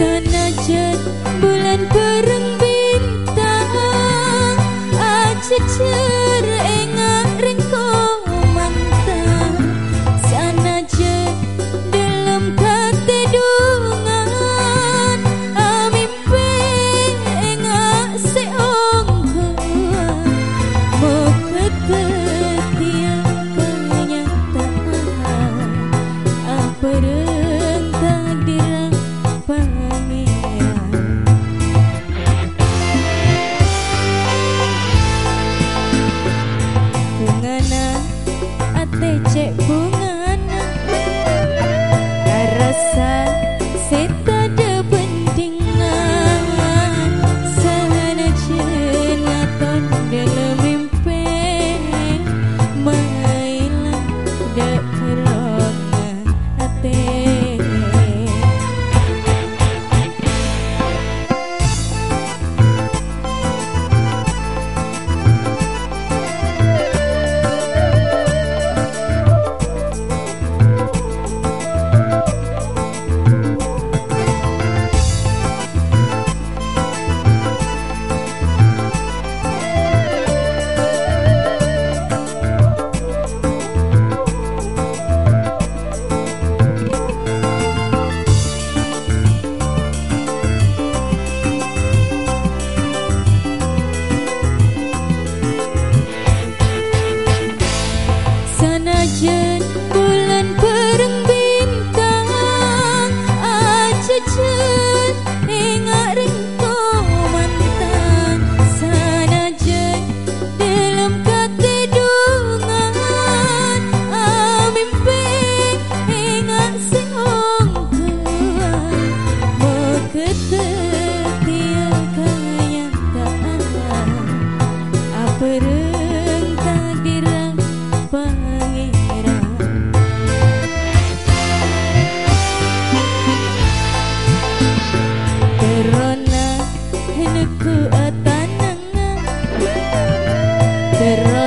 sun cerrar.